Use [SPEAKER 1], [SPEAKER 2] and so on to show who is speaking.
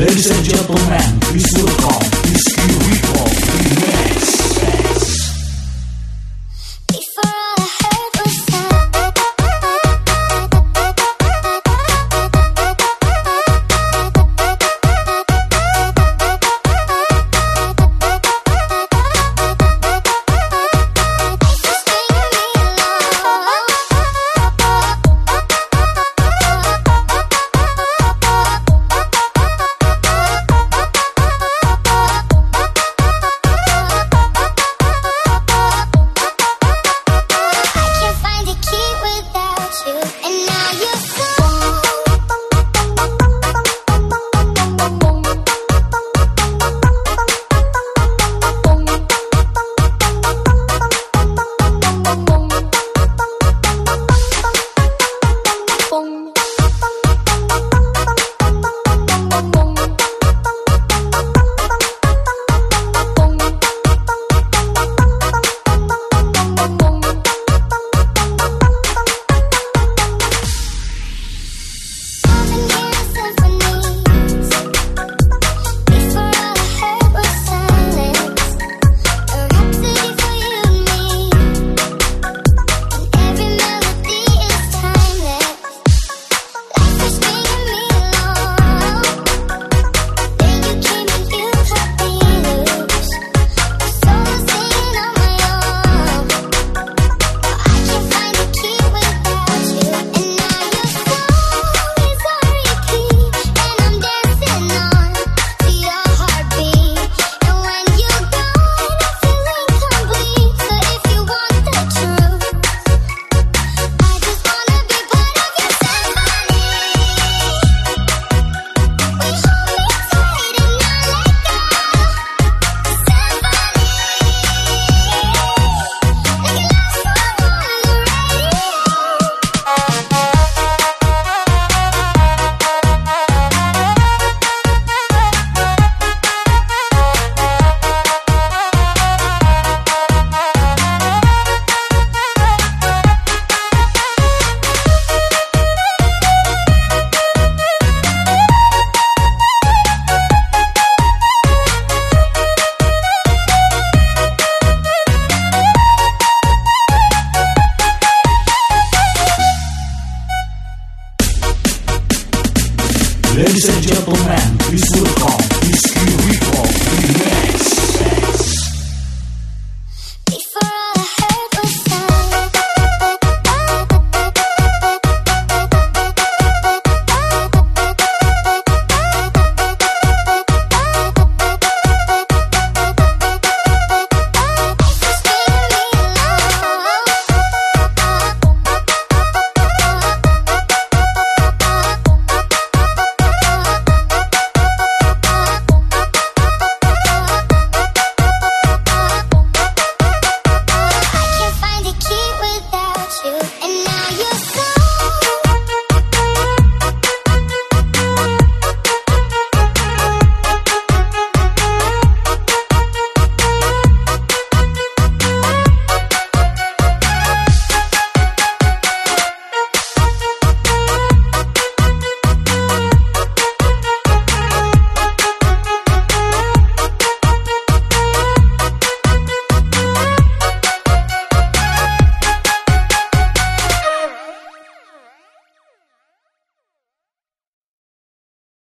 [SPEAKER 1] Ladies and gentlemen, please welcome Disco Recall Remix. gentleman, please welcome.